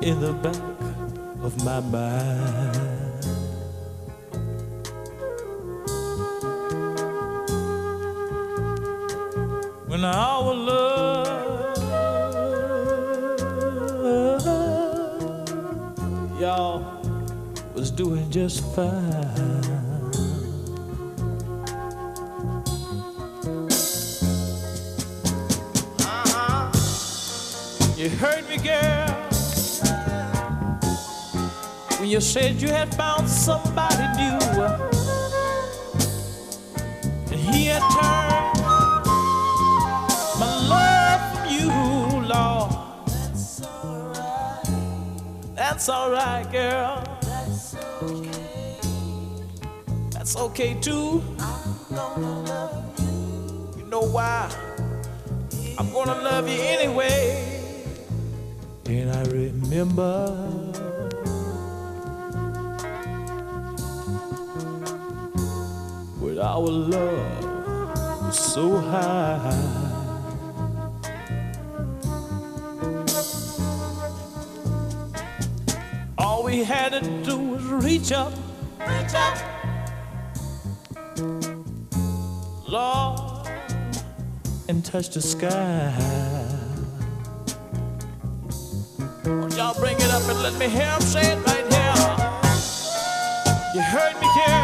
in the back of my mind. When our love, y'all, was doing just fine. Uh-huh. You heard me, girl, when you said you had found somebody new. And he had turned my love from you, Lord. That's alright. That's alright, girl. That's okay. That's okay too. I'm gonna love you. You know why? I'm gonna love you anyway. And I remember when our love was so high. All we had to do was reach up, reach up, Lord, and touch the sky. Won't y'all bring it up and let me hear him say it right here? You heard me, girl.